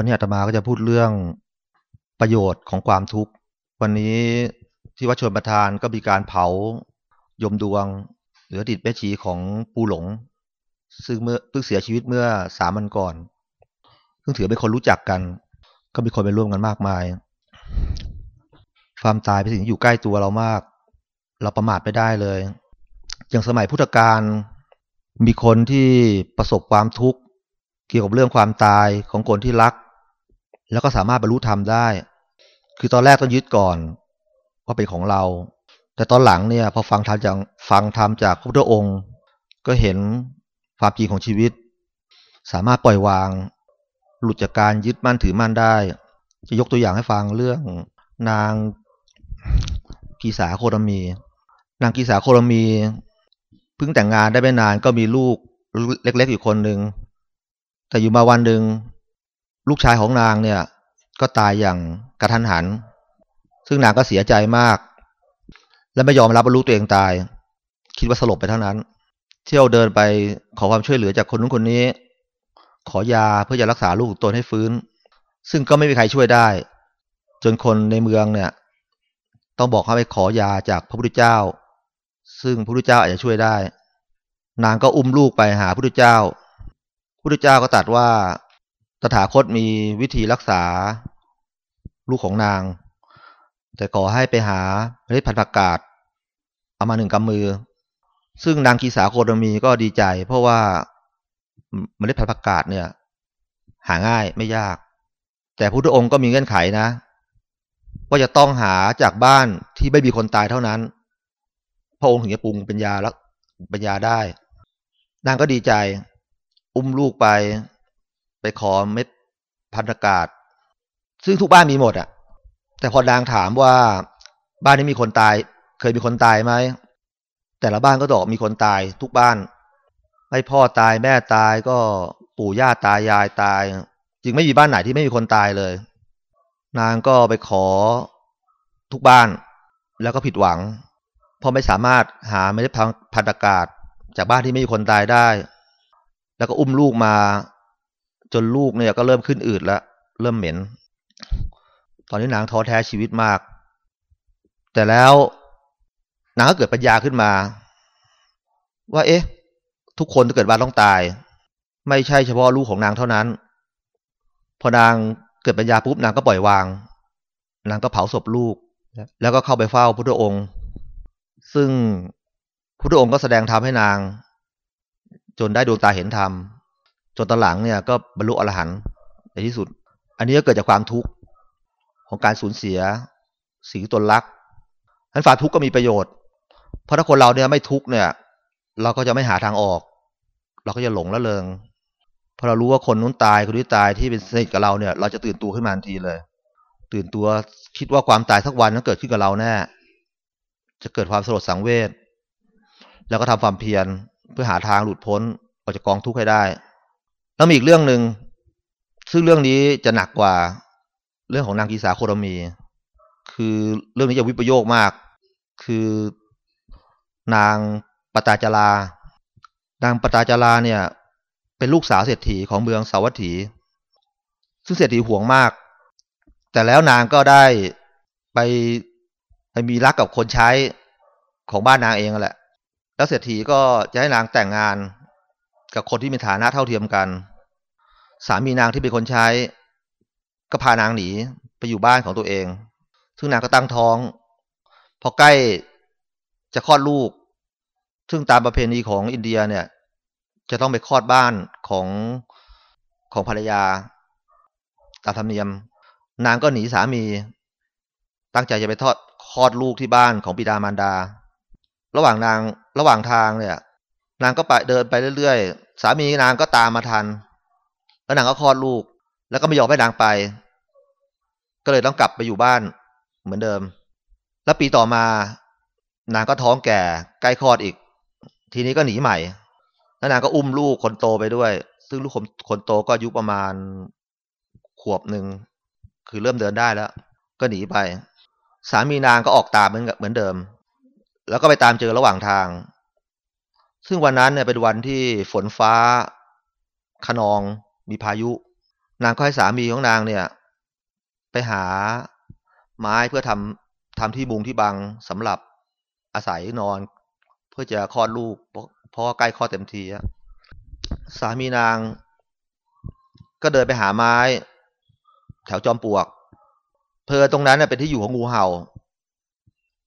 วันนี้อาตมาก็จะพูดเรื่องประโยชน์ของความทุกข์ วันนี้ที่วัดชนประทานก็มีการเผายมดวง หรืออดีตแม่ชีของปูหลง ซึ่งเมื่อเพิ่งเสียชีวิตเมื่อสามวันก่อน ซึ่งถือเป็นคนรู้จักกัน ก็มีคนไปร่วมกันมากมาย ความตายเป็นสิ่งที่อยู่ใกล้ตัวเรามาก เราประมาทไม่ได้เลย อย่างสมัยพุทธกาลมีคนที่ประสบความทุกข์เกี่ยวกับเรื่องความตายของคนที่รัก แล้วก็สามารถบรรลุธรรมได้ คือตอนแรกต้องยึดก่อนว่าเป็นของเรา แต่ตอนหลังเนี่ยพอฟังธรรมจากฟังธรรมจากพระพุทธองค์ ก็เห็นความจริงของชีวิต สามารถปล่อยวาง หลุดจากการยึดมั่นถือมั่นได้ จะยกตัวอย่างให้ฟังเรื่องนางกีสาโครมี นางกีสาโครมีเพิ่งแต่งงานได้ไม่นานก็มีลูกเล็กๆอยู่คนหนึ่งแต่อยู่มาวันหนึ่ง ลูกชายของนางเนี่ย ก็ตายอย่างกระทันหัน ซึ่งนางก็เสียใจมาก และไม่ยอมรับบรรลุตัวเองตาย คิดว่าสลบไปเท่านั้น เที่ยวเดินไปขอความช่วยเหลือจากคนนู้นคนนี้ ขอยาเพื่อจะรักษาลูกตนให้ฟื้น ซึ่งก็ไม่มีใครช่วยได้ จนคนในเมืองเนี่ย ต้องบอกเขาไปขอยาจากพระพุทธเจ้า ซึ่งพระพุทธเจ้าอาจจะช่วยได้ นางก็อุ้มลูกไปหาพระพุทธเจ้าพระพุทธเจ้าก็ตรัสว่า ตถาคตมีวิธีรักษาลูกของนาง แต่ขอให้ไปหาเมล็ดพันธุ์ผักกาดเอามาหนึ่งกำมือ ซึ่งนางกีสาโคดมีก็ดีใจ เพราะว่าเมล็ดพันธุ์ผักกาดเนี่ย หาง่ายไม่ยาก แต่พระพุทธองค์ก็มีเงื่อนไขนะ ว่าจะต้องหาจากบ้านที่ไม่มีคนตายเท่านั้น พระองค์ถึงจะปรุงเป็นยาแล้วเป็นยาได้ นางก็ดีใจ อุ้มลูกไป ไปขอเม็ดพันธกาศซึ่งทุกบ้านมีหมดอะแต่พอนางถามว่าบ้านนี้มีคนตาย เคยมีคนตายไหมแต่ละบ้านก็บอกมีคนตายทุกบ้านให้พ่อตายแม่ตายก็ปู่ย่าตายายตาย จึงไม่มีบ้านไหนที่ไม่มีคนตายเลย นางก็ไปขอทุกบ้าน แล้วก็ผิดหวัง เพราะไม่สามารถหาเมล็ดพันธกาศ จากบ้านที่ไม่มีคนตายได้ แล้วก็อุ้มลูกมา จนลูกเนี่ยก็เริ่มขึ้นอืดแล้วเริ่มเหม็น ตอนนี้นางท้อแท้ชีวิตมาก แต่แล้วนางก็เกิดปัญญาขึ้นมา ว่า เอ๊ะ ทุกคนจะเกิดวันต้องตาย ไม่ใช่เฉพาะลูกของนางเท่านั้น พอนางเกิดปัญญาปุ๊บนางก็ปล่อยวาง นางก็เผาศพลูก แล้วก็เข้าไปเฝ้าพุทธองค์ ซึ่งพุทธองค์ก็แสดงธรรมให้นาง จนได้ดวงตาเห็นธรรม จนตอนหลังเนี่ยก็บรรลุอรหันต์ในที่สุด อันนี้ก็เกิดจากความทุกข์ของการสูญเสียสิ่งที่ตนรักนั้นควาทุกข์ก็มีประโยชน์ เพราะถ้าคนเราเนี่ยไม่ทุกข์เนี่ย เราก็จะไม่หาทางออก เราก็จะหลงละเลงพอเรารู้ว่าคนนู้นตายคนนี้ตายที่เป็นสนิทกับเราเนี่ย เราจะตื่นตัวขึ้นมาทันทีเลย ตื่นตัวคิดว่าความตายสักวันนั้นเกิดขึ้นกับเราแน่จะเกิดความสลดสังเวชแล้วก็ทำความเพียรเพื่อหาทางหลุดพ้นออกจากกองทุกข์ให้ได้ แล้วมีอีกเรื่องหนึ่งซึ่งเรื่องนี้จะหนักกว่า เรื่องของนางกีสาโครมี คือเรื่องนี้จะวิปโยคมาก คือนางปตาจารานางปตาจาราเนี่ย เป็นลูกสาวเศรษฐีของเมืองสาวัตถี ซึ่งเศรษฐีห่วงมาก แต่แล้วนางก็ได้ไปไปมีรักกับคนใช้ของบ้านนางเองแหละ แล้วเศรษฐีก็จะให้นางแต่งงาน กับคนที่มีฐานะเท่าเทียมกัน สามีนางที่เป็นคนใช้ ก็พานางหนีไปอยู่บ้านของตัวเอง ซึ่งนางก็ตั้งท้อง พอใกล้จะคลอดลูก ซึ่งตามประเพณีของอินเดียเนี่ย จะต้องไปคลอดบ้านของของภรรยา ตามธรรมเนียม นางก็หนีสามี ตั้งใจจะไปทอดคลอดลูกที่บ้านของบิดามารดา ระหว่างนางระหว่างทางเนี่ย นางก็ไปเดินไปเรื่อยๆ สามีนางก็ตามมาทัน แล้วนางก็คลอดลูก แล้วก็ไม่ยอมให้นางไป ก็เลยต้องกลับไปอยู่บ้านเหมือนเดิม แล้วปีต่อมา นางก็ท้องแก่ใกล้คลอดอีก ทีนี้ก็หนีใหม่ แล้วนางก็อุ้มลูกคนโตไปด้วย ซึ่งลูกคนคนโตก็อายุประมาณขวบหนึ่ง คือเริ่มเดินได้แล้ว ก็หนีไป สามีนางก็ออกตามเหมือนเหมือนเดิม แล้วก็ไปตามเจอระหว่างทาง ซึ่งวันนั้นเนี่ยเป็นวันที่ฝนฟ้าขนองมีพายุ นางก็ให้สามีของนางเนี่ย ไปหาไม้เพื่อทำทำที่มุงที่บังสำหรับอาศัยนอน เพื่อจะคลอดลูกเพราะใกล้คลอดเต็มทีสามีนาง ก็เดินไปหาไม้ แถวจอมปลวก เพอตรงนั้นเป็นที่อยู่ของงูเห่า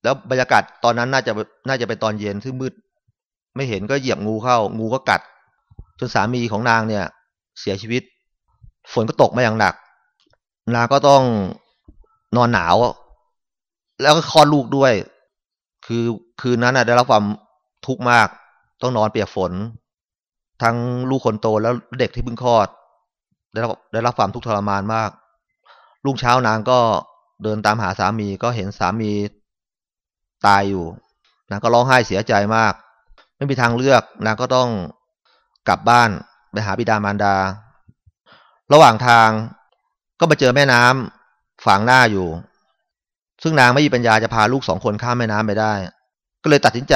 แล้วบรรยากาศตอนนั้นน่าจะน่าจะเป็นตอนเย็นซึ่งมืด ไม่เห็นก็เหยียบงูเข้า งูก็กัด จนสามีของนางเนี่ย เสียชีวิต ฝนก็ตกมาอย่างหนัก นางก็ต้องนอนหนาว แล้วก็คลอดลูกด้วย คือคืนนั้นได้รับความทุกข์มาก ต้องนอนเปียกฝน ทั้งลูกคนโตแล้วเด็กที่เพิ่งคลอด ได้รับได้รับความทุกข์ทรมานมากรุ่งเช้านางก็เดินตามหาสามีก็เห็นสามีตายอยู่ นางก็ร้องไห้เสียใจมาก ไม่มีทางเลือกนางก็ต้องกลับบ้านไปหาบิดามารดา ระหว่างทางก็มาเจอแม่น้ำฝังหน้าอยู่ ซึ่งนางไม่มีปัญญาจะพาลูกสองคนข้ามแม่น้ำไปได้ ก็เลยตัดสินใจ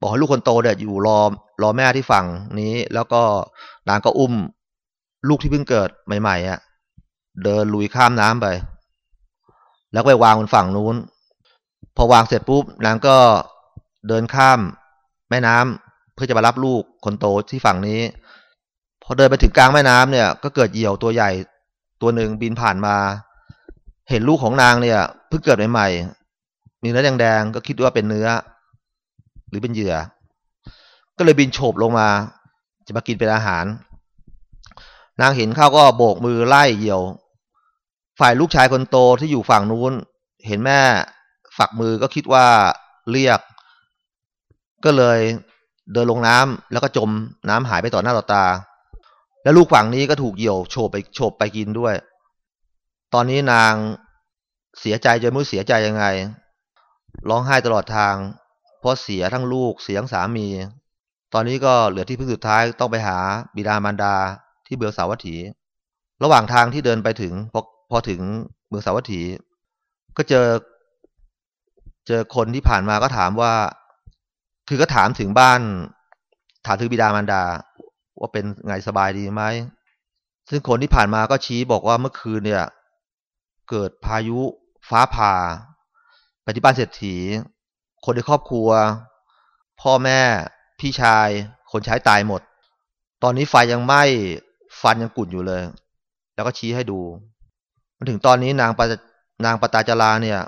บอกให้ลูกคนโตเดี่ยอยู่รอรอแม่ที่ฝั่งนี้ แล้วก็นางก็อุ้ม ลูกที่เพิ่งเกิดใหม่ๆอะ เดินลุยข้ามน้ำไป แล้วไปวางบนฝั่งนู้น พอวางเสร็จปุ๊บนางก็เดินข้าม แม่น้ำเพื่อจะมารับลูกคนโตที่ฝั่งนี้ พอเดินไปถึงกลางแม่น้ำเนี่ย ก็เกิดเหยี่ยวตัวใหญ่ตัวหนึ่งบินผ่านมา เห็นลูกของนางเนี่ยเพิ่งเกิดใหม่ๆมีเนื้อแดงๆก็คิดว่าเป็นเนื้อ หรือเป็นเหยื่อ ก็เลยบินโฉบลงมา จะมากินเป็นอาหาร นางเห็นเข้าก็โบกมือไล่เหยี่ยว ฝ่ายลูกชายคนโตที่อยู่ฝั่งนู้น เห็นแม่ฝักมือก็คิดว่าเรียก ก็เลยเดินลงน้ำแล้วก็จมน้ำหายไปต่อหน้าต่อตา แล้วลูกฝั่งนี้ก็ถูกเหยี่ยวโฉบไปโฉบไปกินด้วย ตอนนี้นางเสียใจจนไม่รู้เสียใจยังไง ร้องไห้ตลอดทาง เพราะเสียทั้งลูกเสียทั้งสามี ตอนนี้ก็เหลือที่พึ่งสุดท้ายต้องไปหาบิดามารดาที่เบืองสาวัตถี ระหว่างทางที่เดินไปถึงพอพอถึงเมืองสาวัตถี ก็เจอ เจอคนที่ผ่านมาก็ถามว่า คือก็ถามถึงบ้าน ถามถึงบิดามารดา ว่าเป็นไงสบายดีไหมซึ่งคนที่ผ่านมาก็ชี้บอกว่าเมื่อคืนเนี่ย เกิดพายุฟ้าผ่าไปที่บ้านเศรษฐี คนในครอบครัว พ่อแม่พี่ชาย คนใช้ตายหมด ตอนนี้ไฟยังไหม้ฟันยังกุ่นอยู่เลย แล้วก็ชี้ให้ดูมาถึงตอนนี้นางปนางปตาจาราเนี่ย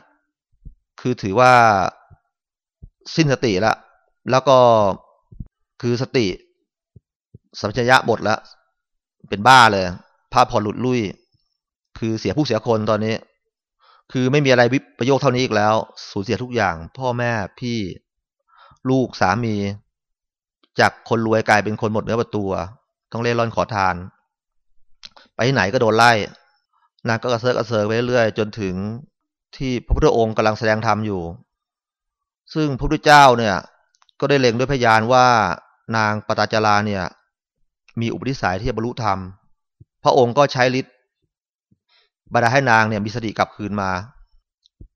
คือถือว่าสิ้นสติแล้ว แล้วก็คือสติสัมชัญญะหมดแล้วเป็นบ้าเลยภาพพอหลุดลุ่ยคือเสียผู้เสียคนตอนนี้ คือไม่มีอะไรวิประโยคเท่านี้อีกแล้ว สูญเสียทุกอย่าง พ่อแม่พี่ลูกสามี จากคนรวยกลายเป็นคนหมดเนื้อประตัว ต้องเล่ร่อนขอทาน ไปที่ไหนก็โดนไล่นางก็กระเซิร์กระเซิร์ไปเรื่อยจนถึงที่พระพุทธองค์กำลังแสดงธรรมอยู่ ซึ่งพระพุทธเจ้าเนี่ย ก็ได้เล็งด้วยพระญาณว่านางปฏาจาราเนี่ย มีอุปนิสัยที่จะบรรลุธรรม พระองค์ก็ใช้ฤทธิ์บันดาลให้นางเนี่ยมีสติกลับคืนมา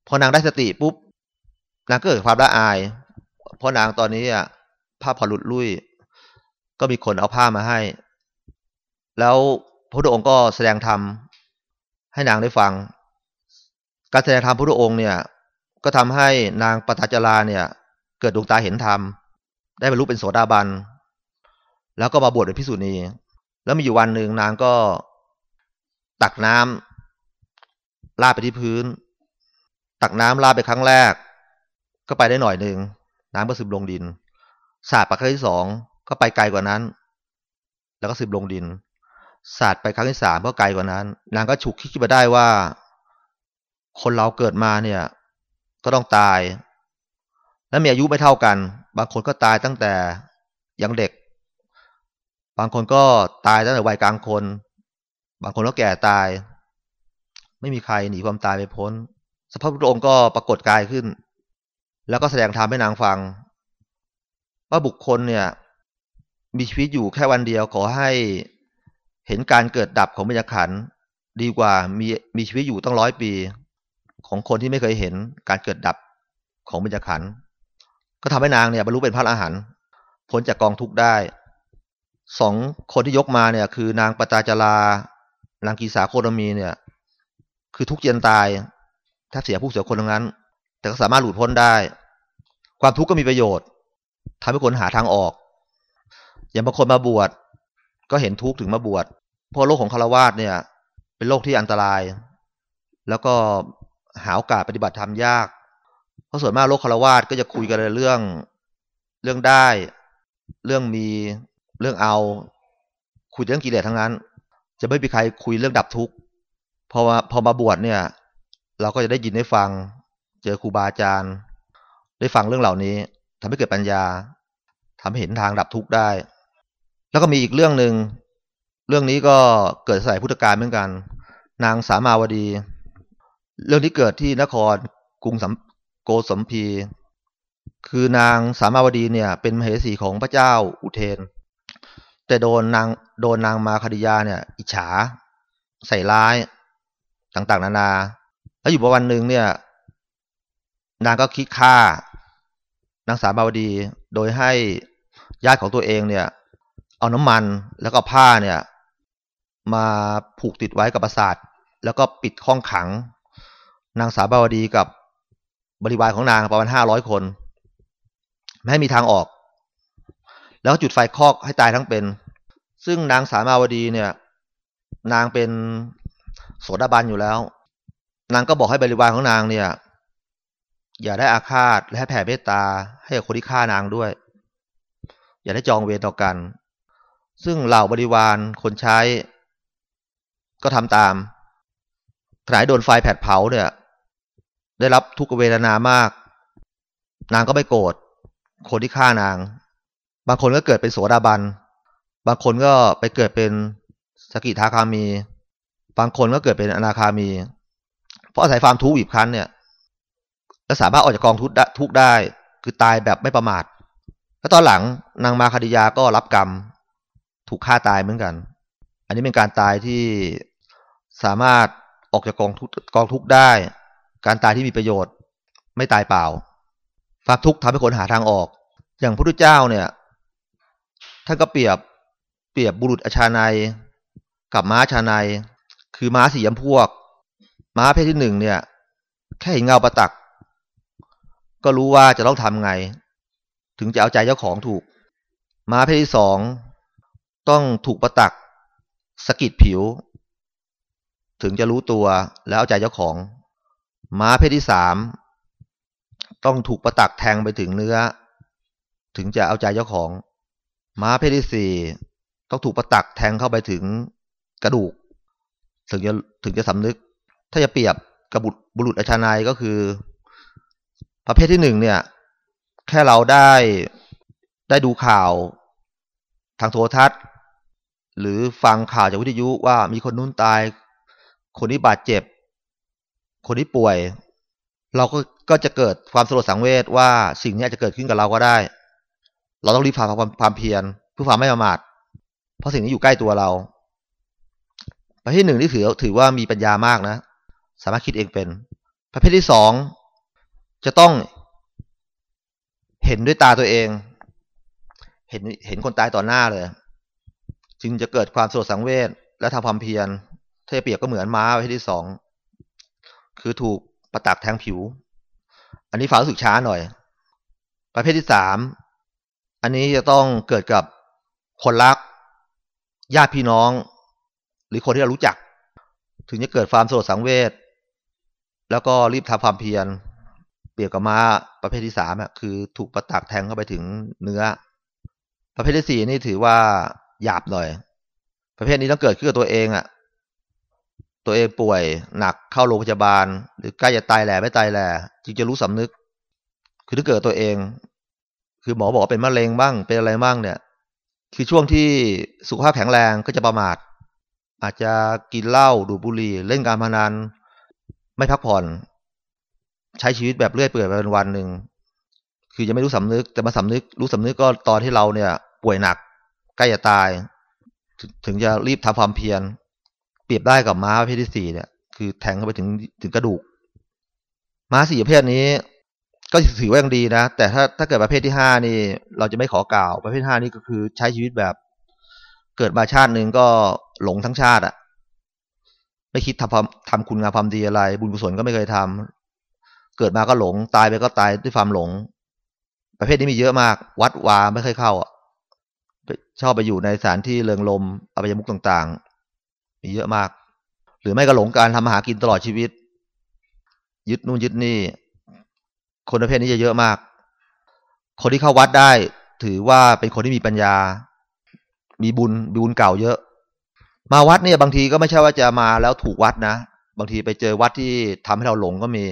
พอนางได้สติปุ๊บ นางก็เกิดความละอาย เพราะนางตอนนี้อะผ้าผ่อนหลุดลุ่ย ก็มีคนเอาผ้ามาให้ แล้วพระพุทธองค์ก็แสดงธรรมให้นางได้ฟัง การแสดงธรรมพระองค์เนี่ย ก็ทำให้นางปตจาราเนี่ย เกิดดวงตาเห็นธรรม ได้บรรลุเป็นโสดาบัน แล้วก็มาบวชเป็นพิสุณีแล้วมีอยู่วันหนึ่งนางก็ตักน้ำลาดไปที่พื้น ตักน้ำลาดไปครั้งแรก ก็ไปได้หน่อยหนึ่งน้ำก็ซึมลงดิน สาดไปครั้งที่สองก็ไปไกลกว่านั้น แล้วก็ซึมลงดินศาสตร์ไปครั้งที่สามก็ไกลกว่านั้น นางก็ฉุกคิดขึ้นมาได้ว่า คนเราเกิดมาเนี่ย ก็ต้องตาย และมีอายุไม่เท่ากัน บางคนก็ตายตั้งแต่ยังเด็ก บางคนก็ตายตั้งแต่วัยกลางคน บางคนก็แก่ตาย ไม่มีใครหนีความตายไปพ้น สภาพพระองค์ก็ปรากฏกายขึ้น แล้วก็แสดงธรรมให้นางฟัง ว่าบุคคลเนี่ยมีชีวิตอยู่แค่วันเดียวขอให้เห็นการเกิดดับของบรรยากาศดีกว่ามีมีชีวิตอยู่ตั้งร้อยปี ของคนที่ไม่เคยเห็นการเกิดดับของบรรยากาศ ก็ทำให้นางเนี่ยบรรลุเป็นพระอรหันต์พ้นจากกองทุกข์ได้สองคนที่ยกมาเนี่ยคือนางปตาจารานางกีสาโคตมีเนี่ย คือทุกเย็นตาย ถ้าเสียผู้เสียคนทั้งนั้น แต่ก็สามารถหลุดพ้นได้ ความทุกข์ก็มีประโยชน์ทำให้คนหาทางออก อย่างบางคนมาบวชก็เห็นทุกข์ถึงมาบวชเพราะโลกของคารวาสเนี่ย เป็นโลกที่อันตราย แล้วก็หาโอกาสปฏิบัติธรรมยาก ราะส่วนมากโลกคารวาสก็จะคุยกันเรื่อง เรื่องได้ เรื่องมีเรื่องเอา คุยเรื่องกิเลสทั้งนั้น จะไม่มีใครคุยเรื่องดับทุกข์พอมาพอมาบวชเนี่ย เราก็จะได้ยินได้ฟัง เจอครูบาอาจารย์ ได้ฟังเรื่องเหล่านี้ทำให้เกิดปัญญาทำให้เห็นทางดับทุกข์ได้ แล้วก็มีอีกเรื่องหนึ่งเรื่องนี้ก็เกิดสายพุทธกาลเหมือนกัน นางสามาวดี เรื่องที่เกิดที่นครกรุง โกสมพี คือนางสามาวดีเนี่ย เป็นมเหสีของพระเจ้าอุเทน แต่โดนนางโดนนางมาคดิยาเนี่ย อิจฉา ใส่ร้ายต่างๆ นานา แล้วอยู่ประวันหนึ่งเนี่ย นางก็คิดฆ่านางสามาวดีโดยให้ญาติของตัวเองเนี่ย เอาน้ำมันแล้วก็ผ้าเนี่ย มาผูกติดไว้กับปราสาท แล้วก็ปิดห้องขัง นางสาวบาวดีกับ บริวารของนางประมาณห้าร้อยคน ไม่ให้มีทางออก แล้วจุดไฟคอกให้ตายทั้งเป็น ซึ่งนางสามาวดีเนี่ย นางเป็นโสดาบันอยู่แล้ว นางก็บอกให้บริวารของนางเนี่ย อย่าได้อาฆาตและให้แผ่เมตตาให้คนที่ฆ่านางด้วย อย่าได้จองเวรต่อกัน ซึ่งเหล่าบริวารคนใช้ ก็ทำตามขณะโดนไฟแผดเผาเนี่ย ได้รับทุกเวทนามาก นางก็ไม่โกรธคนที่ฆ่านาง บางคนก็เกิดเป็นโสดาบัน บางคนก็ไปเกิดเป็นสกิทาคามี บางคนก็เกิดเป็นอนาคามี เพราะอาศัยความทุกข์บีบคั้นเนี่ยและสามารถออกจากกองทุกทุกได้ คือตายแบบไม่ประมาทแล้วตอนหลังนางมาคดิยาก็รับกรรม ถูกฆ่าตายเหมือนกัน อันนี้เป็นการตายที่สามารถออกจากกองทุกกองทุกได้ การตายที่มีประโยชน์ ไม่ตายเปล่า ความทุกข์ทำให้คนหาทางออก อย่างพระพุทธเจ้าเนี่ยท่านก็เปรียบเปรียบบุรุษอาชาในกับม้าชาในคือม้าสีย้ำพวก ม้าเพศที่หนึ่งเนี่ย แค่เห็นเงาประตัก ก็รู้ว่าจะต้องทำไง ถึงจะเอาใจเจ้าของถูก ม้าเพศที่สองต้องถูกประตักสกิดผิว ถึงจะรู้ตัวแล้วเอาใจเจ้าของ ม้าเพศที่สามต้องถูกประตักแทงไปถึงเนื้อ ถึงจะเอาใจเจ้าของ ม้าเพศที่สี่ต้องถูกประตักแทงเข้าไปถึงกระดูก ถึงจะถึงจะสำนึก ถ้าจะเปรียบกระบุบุรุษอาชานายก็คือ ประเภทที่หนึ่งเนี่ย แค่เราได้ได้ดูข่าวทางโทรทัศน์ หรือฟังข่าวจากวิทยุว่ามีคนนู้นตาย คนนี้บาดเจ็บ คนนี้ป่วย เราก็ก็จะเกิดความสลดสังเวชว่าสิ่งนี้จะเกิดขึ้นกับเราก็ได้ เราต้องรีบทำความความเพียรเพื่อความไม่ประมาทเพราะสิ่งนี้อยู่ใกล้ตัวเราประเภทหนึ่งที่ถือถือว่ามีปัญญามากนะ สามารถคิดเองเป็น ประเภทที่สองจะต้องเห็นด้วยตาตัวเอง เห็นเห็นคนตายต่อหน้าเลย จึงจะเกิดความสลดสังเวชและทำความเพียรถ้าเปียบก็เหมือนม้าประเภทที่สอง คือถูกประตักแทงผิว อันนี้ฝาสึกช้าหน่อย ประเภทที่สามอันนี้จะต้องเกิดกับคนรักญาติพี่น้อง หรือคนที่เรารู้จัก ถึงจะเกิดความโศกสังเวชแล้วก็รีบทำความเพียรเปรียบกับม้าประเภทที่สามคือถูกประตักแทงเข้าไปถึงเนื้อ ประเภทที่สี่นี่ถือว่าหยาบหน่อย ประเภทนี้ต้องเกิดขึ้นกับตัวเองอะ ตัวเองป่วยหนักเข้าโรงพยาบาล หรือใกล้จะตายแหล่ไม่ตายแหล่จึงจะรู้สำนึก คือถ้าเกิดตัวเอง คือหมอบอกเป็นมะเร็งบ้างเป็นอะไรบ้างเนี่ย คือช่วงที่สุขภาพแข็งแรงก็จะประมาท อาจจะกินเหล้าดูบุหรี่เล่นการพนันไม่พักผ่อน ใช้ชีวิตแบบเลื่อยเปื่อยไปเป็นวันหนึ่งคือจะไม่รู้สำนึกแต่มาสำนึก รู้สำนึกก็ตอนที่เราเนี่ย ป่วยหนัก ใกล้จะตาย ถึงจะรีบทำความเพียร เปรียบได้กับม้าประเภทที่สี่เนี่ย คือแทงเข้าไปถึงถึงกระดูก ม้าสี่ประเภทนี้ ก็ถือว่ายังดีนะ แต่ถ้าถ้าเกิดประเภทที่ห้านี่ เราจะไม่ขอกล่าว ประเภทห้านี่ก็คือใช้ชีวิตแบบ เกิดมาชาติหนึ่งก็หลงทั้งชาติอะ่ะไม่คิดทำความทำคุณงามความดีอะไร บุญกุศลก็ไม่เคยทำเกิดมาก็หลง ตายไปก็ตายด้วยความหลง ประเภทนี้มีเยอะมาก วัดวาไม่เคยเข้าอะชอบไปอยู่ในสถานที่เริงลมอบายมุกต่างๆ มีเยอะมาก หรือไม่ก็หลงการทำมาหากินตลอดชีวิต ยึดนู่นยึดนี่ คนประเภทนี้จะเยอะมาก คนที่เข้าวัดได้ ถือว่าเป็นคนที่มีปัญญา มีบุญบุญเก่าเยอะ มาวัดเนี่ยบางทีก็ไม่ใช่ว่าจะมาแล้วถูกวัดนะ บางทีไปเจอวัดที่ทำให้เราหลงก็มี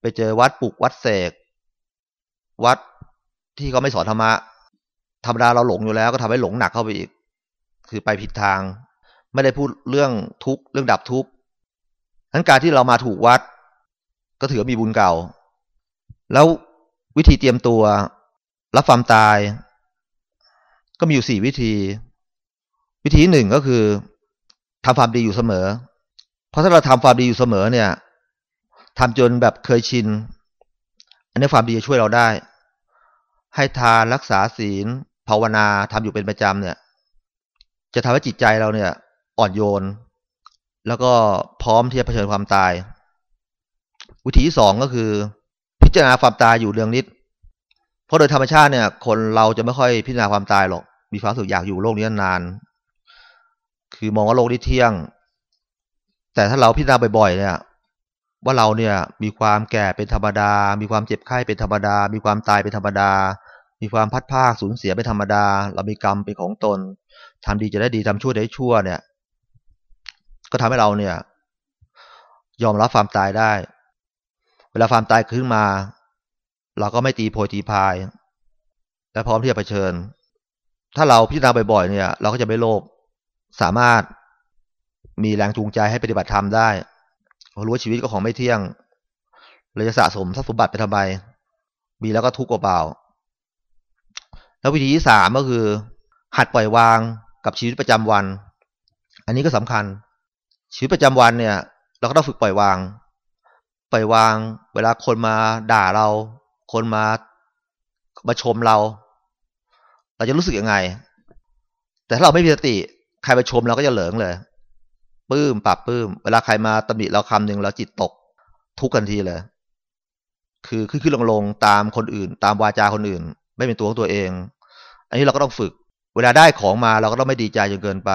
ไปเจอวัดปลุกวัดเสก วัดที่เขาไม่สอนธรรมะธรรมดาเราหลงอยู่แล้วก็ทำให้หลงหนักเข้าไปอีก คือไปผิดทาง ไม่ได้พูดเรื่องทุกข์เรื่องดับทุกข์ทั้นการที่เรามาถูกวัด ก็ถือมีบุญเก่า แล้ววิธีเตรียมตัว รับความตาย ก็มีอยู่สี่วิธี วิธีหนึ่งก็คือทำความดีอยู่เสมอ เพราะถ้าเราทำความดีอยู่เสมอเนี่ยทำจนแบบเคยชิน อันนี้ความดีจะช่วยเราได้ ให้ทานรักษาศีล ภาวนาทำอยู่เป็นประจำเนี่ย จะทำให้จิตใจเราเนี่ย อ่อนโยน แล้วก็พร้อมที่จะเผชิญความตาย วิธีที่สองก็คือ พิจารณาความตายอยู่เรื่องนิด เพราะโดยธรรมชาติเนี่ย คนเราจะไม่ค่อยพิจารณาความตายหรอก มีความสุขอยากอยู่โลกนี้นาน คือมองว่าโลกนี้เที่ยง แต่ถ้าเราพิจารณาบ่อยๆเนี่ยว่าเราเนี่ยมีความแก่เป็นธรรมดา มีความเจ็บไข้เป็นธรรมดา มีความตายเป็นธรรมดา มีความพัดภาคสูญเสียเป็นธรรมดา เรามีกรรมเป็นของตนทำดีจะได้ดีทำชั่วได้ชั่วเนี่ย ก็ทำให้เราเนี่ย ยอมรับความตายได้ เวลาความตายขึ้นมา เราก็ไม่ตีโพยตีพาย และพร้อมที่จะเผชิญ ถ้าเราพิจารณาบ่อยๆเนี่ย เราก็จะไม่โลภสามารถมีแรงจูงใจให้ปฏิบัติธรรมได้รู้ว่าชีวิตก็ของไม่เที่ยงเลยจะสะสมทรัพย์สมบัติไปทำไม มีแล้วก็ทุกข์เปล่า แล้ววิธีที่สามก็คือ หัดปล่อยวางกับชีวิตประจำวัน อันนี้ก็สำคัญ ชีวิตประจำวันเนี่ย เราก็ต้องฝึกปล่อยวาง ปล่อยวาง เวลาคนมาด่าเรา คนมามาชมเรา เราจะรู้สึกยังไง แต่ถ้าเราไม่มีสติ ใครมาชมเราก็จะเหลิงเลยปื้มปรับปื้ม เวลาใครมาตำหนิเราคำหนึ่งเราจิตตก ทุกกันทีเลย คือขึ้นขึ้นลงลงตามคนอื่น ตามวาจาคนอื่น ไม่เป็นตัวของตัวเอง อันนี้เราก็ต้องฝึก เวลาได้ของมาเราก็ต้องไม่ดีใจจนเกินไป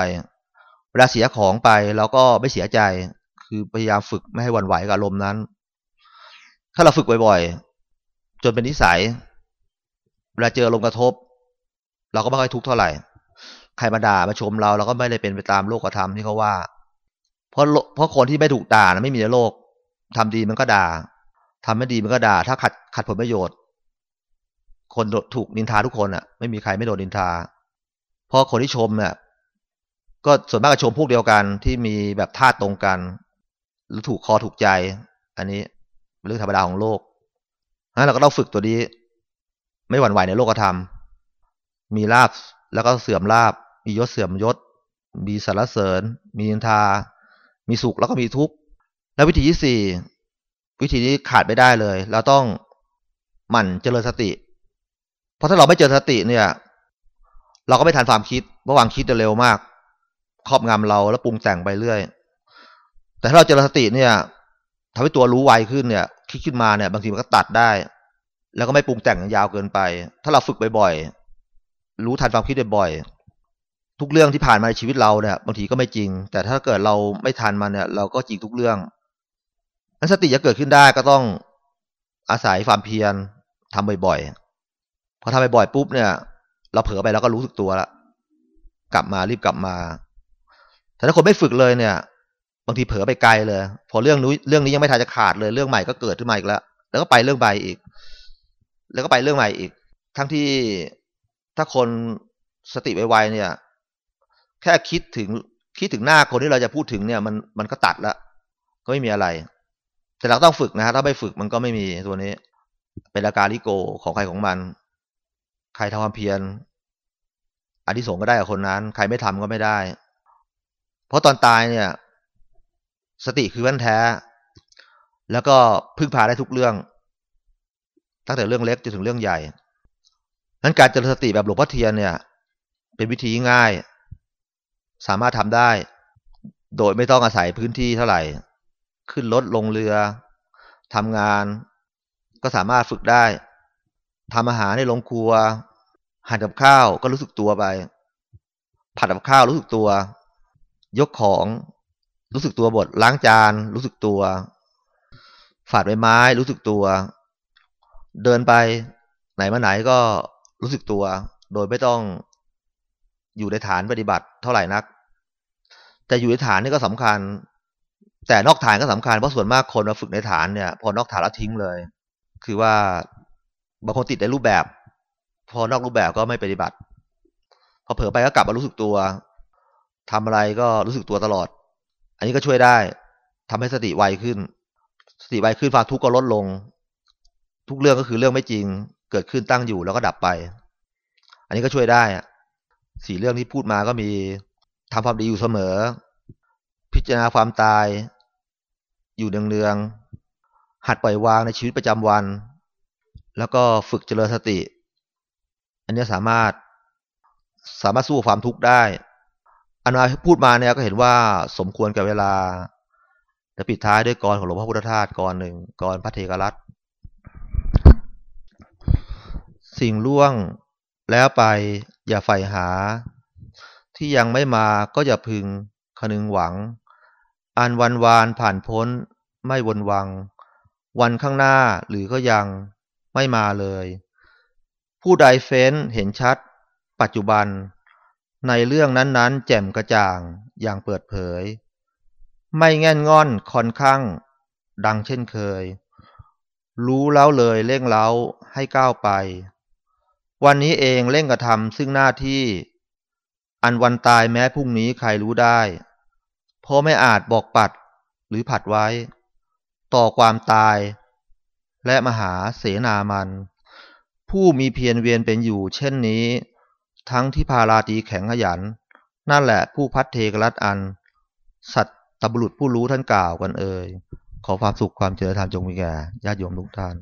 เวลาเสียของไปเราก็ไม่เสียใจ คือพยายามฝึกไม่ให้วันไหวกับอารมณ์นั้น ถ้าเราฝึกบ่อยๆ จนเป็นนิสัย เวลาเจอลมกระทบ เราก็ไม่ค่อยทุกข์เท่าไหร่ ใครมาด่ามาชมเราเราก็ไม่ได้เป็นไปตามโลกธรรมที่เขาว่า เพราะเพราะคนที่ไม่ถูกด่านะไม่มีในโลกทำดีมันก็ด่าทำไม่ดีมันก็ด่า ถ้าขัดขัดผลประโยชน์ คนถูกนินทาทุกคนอะ ไม่มีใครไม่โดนนินทา เพราะคนที่ชมเนี่ย ก็ส่วนมากก็ชมพวกเดียวกันที่มีแบบธาตรงกันหรือถูกคอถูกใจ อันนี้เป็นเรื่องธรรมดาของโลกนั้นเราก็ต้องฝึกตัวนี้ ไม่หวั่นไหวในโลกธรรม มีลาบแล้วก็เสื่อมลาบ มียศเสื่อมยศ มีสารเสริญ มีนินทา มีสุขแล้วก็มีทุกข์ แล้ววิธีที่สี่วิธีนี้ขาดไม่ได้เลย เราต้องหมั่นเจริญสติ เพราะถ้าเราไม่เจอสติเนี่ย เราก็ไม่ทันความคิดเพราะวางคิดจะเร็วมาก ครอบงำเราแล้วปรุงแต่งไปเรื่อย แต่ถ้าเราเจริญสติเนี่ยทำให้ตัวรู้ไวขึ้นเนี่ยคิดขึ้นมาเนี่ย บางทีมันก็ตัดได้ แล้วก็ไม่ปรุงแต่งยาวเกินไป ถ้าเราฝึกบ่อยๆรู้ทันความคิดบ่อยๆทุกเรื่องที่ผ่านมาในชีวิตเราเนี่ยบางทีก็ไม่จริง แต่ถ้าเกิดเราไม่ทันมันเนี่ย เราก็จริงทุกเรื่องนั้นสติจะเกิดขึ้นได้ก็ต้องอาศัยความเพียรทำบ่อยๆพอทำบ่อยปุ๊บเนี่ย เราเผลอไปแล้วก็รู้สึกตัวละกลับมารีบกลับมา แต่ถ้าคนไม่ฝึกเลยเนี่ย บางทีเผลอไปไกลเลย พอเรื่องนู้เรื่องนี้ยังไม่ทันจะขาดเลย เรื่องใหม่ก็เกิดขึ้นมาอีกแล้ว แล้วก็ไปเรื่องใหม่อีก แล้วก็ไปเรื่องใหม่อีก ทั้งที่ถ้าคนสติไวๆเนี่ย แค่คิดถึงคิดถึงหน้าคนที่เราจะพูดถึงเนี่ย มันมันก็ตัดละก็ไม่มีอะไร แต่เราต้องฝึกนะฮะถ้าไม่ฝึกมันก็ไม่มีตัวนี้ เป็นอาการลิโกของใครของมัน ใครทำความเพียรอธิสงก็ได้กับคนนั้น ใครไม่ทำก็ไม่ได้ ราะตอนตายเนี่ย สติคือวันแท้ แล้วก็พึ่งพาได้ทุกเรื่อง ตั้งแต่เรื่องเล็กจนถึงเรื่องใหญ่นั้นการเจริญสติแบบหลวงพ่อเทียนเนี่ย เป็นวิธีง่าย สามารถทำได้ โดยไม่ต้องอาศัยพื้นที่เท่าไหร่ ขึ้นรถลงเรือทำงาน ก็สามารถฝึกได้ทำอาหารในโรงครัว หั่นกับข้าวก็รู้สึกตัวไป ผัดกับข้าวรู้สึกตัว ยกของรู้สึกตัวบทล้างจาน รู้สึกตัว ฝาดใบไม้ รู้สึกตัว เดินไปไหนมาไหนก็รู้สึกตัว โดยไม่ต้องอยู่ในฐานปฏิบัติเท่าไหร่นัก แต่อยู่ในฐานนี่ก็สำคัญ แต่นอกฐานก็สำคัญเพราะส่วนมากคนมาฝึกในฐานเนี่ย พอนอกฐานแล้วทิ้งเลย คือว่าบางคนติดในรูปแบบ พอนอกรูปแบบก็ไม่ปฏิบัติ พอเผลอไปก็กลับมารู้สึกตัว ทำอะไรก็รู้สึกตัวตลอด อันนี้ก็ช่วยได้ทำให้สติไวขึ้น สติไวขึ้นความทุกข์ก็ลดลง ทุกเรื่องก็คือเรื่องไม่จริง เกิดขึ้นตั้งอยู่แล้วก็ดับไป อันนี้ก็ช่วยได้สี่เรื่องที่พูดมาก็มีทำความดีอยู่เสมอ พิจารณาความตาย อยู่เนืองๆหัดปล่อยวางในชีวิตประจำวัน แล้วก็ฝึกเจริญสติ อันนี้สามารถสามารถสู้ความทุกข์ได้ อันมาพูดมาเนี่ยก็เห็นว่าสมควรกับเวลาจะปิดท้ายด้วยกรของหลวงพ่อพุทธทาสกรหนึ่งกรพระเทกรัตสิ่งล่วงแล้วไปอย่าใฝ่หา ที่ยังไม่มาก็อย่าพึงคนึงหวัง อันวันวานผ่านพ้นไม่วนวัง วันข้างหน้าหรือก็ยังไม่มาเลย ผู้ใดเฟ้นเห็นชัด ปัจจุบัน ในเรื่องนั้นๆ แจ่มกระจ่างอย่างเปิดเผย ไม่แง่นง่อนคอนข้าง ดังเช่นเคย รู้แล้วเลยเร่งเล้าให้ก้าวไป วันนี้เองเร่งกระทำซึ่งหน้าที่ อันวันตายแม้พรุ่งนี้ใครรู้ได้ เพราะไม่อาจบอกปัดหรือผัดไว้ ต่อความตาย และมหาเสนามัน ผู้มีเพียรเวียนเป็นอยู่เช่นนี้ ทั้งที่พาราตีแข็งขยัน นั่นแหละผู้พัดเทกรัตอัน สัตตบุรุษผู้รู้ท่านกล่าวกันเอ่ยขอความสุขความเจริญธรรมจงมีแก่ญาติโยมทุกท่าน